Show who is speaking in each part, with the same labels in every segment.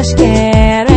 Speaker 1: elas querem.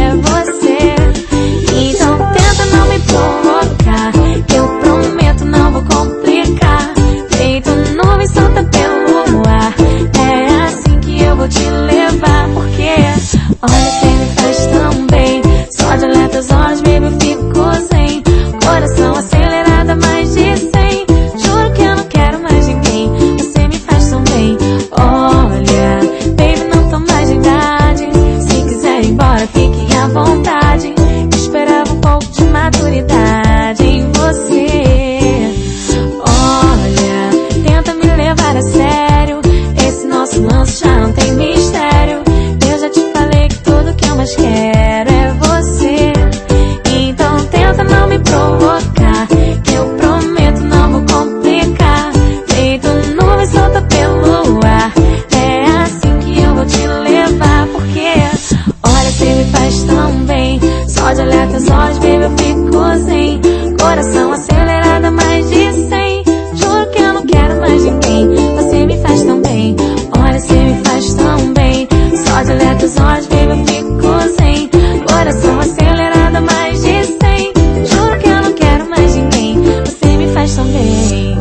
Speaker 1: me. day.